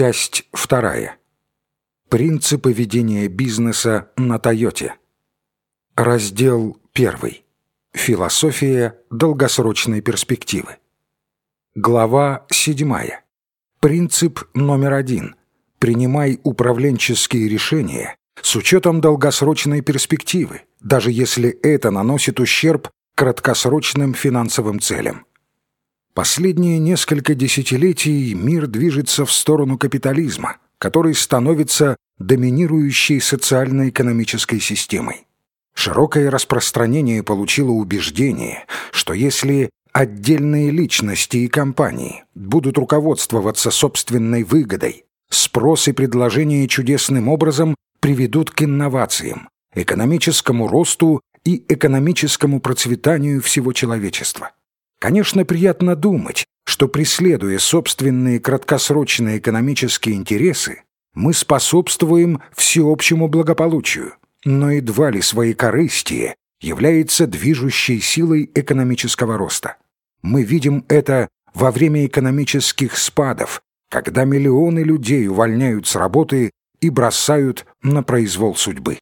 Часть вторая. Принципы ведения бизнеса на Тойоте. Раздел первый. Философия долгосрочной перспективы. Глава седьмая. Принцип номер один. Принимай управленческие решения с учетом долгосрочной перспективы, даже если это наносит ущерб краткосрочным финансовым целям. Последние несколько десятилетий мир движется в сторону капитализма, который становится доминирующей социально-экономической системой. Широкое распространение получило убеждение, что если отдельные личности и компании будут руководствоваться собственной выгодой, спрос и предложение чудесным образом приведут к инновациям, экономическому росту и экономическому процветанию всего человечества. Конечно, приятно думать, что, преследуя собственные краткосрочные экономические интересы, мы способствуем всеобщему благополучию, но едва ли свои корыстие является движущей силой экономического роста. Мы видим это во время экономических спадов, когда миллионы людей увольняют с работы и бросают на произвол судьбы.